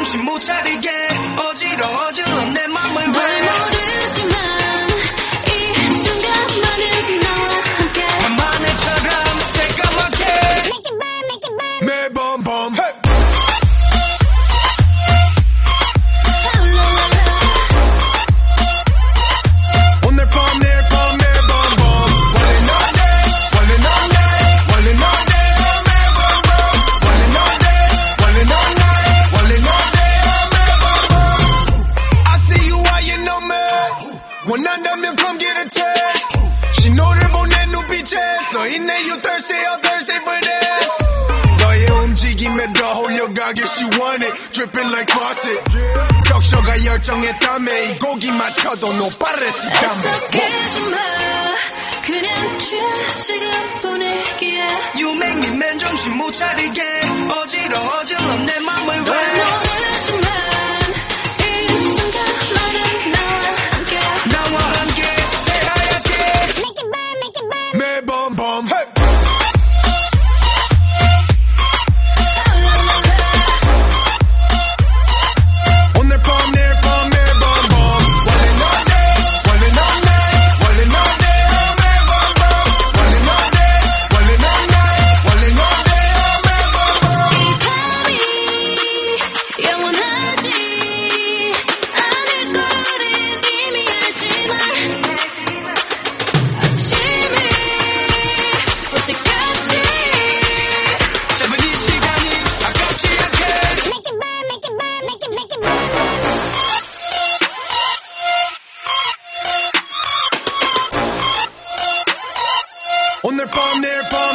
정신 못 차리게. 어지러워지는 내 원한다면 come get a test 신호를 보낸 눈빛에 써있네 you thirsty or thirsty for this 너의 움직임에 더 홀려가길 시원해 dripping like faucet 격셔가 열정했다며 이 곡이 맞춰도 no parecídame 애석해지마 그냥 취해 지금 보내기에 You make me 맨정신 못 차리게 oh. On their palm, their palm.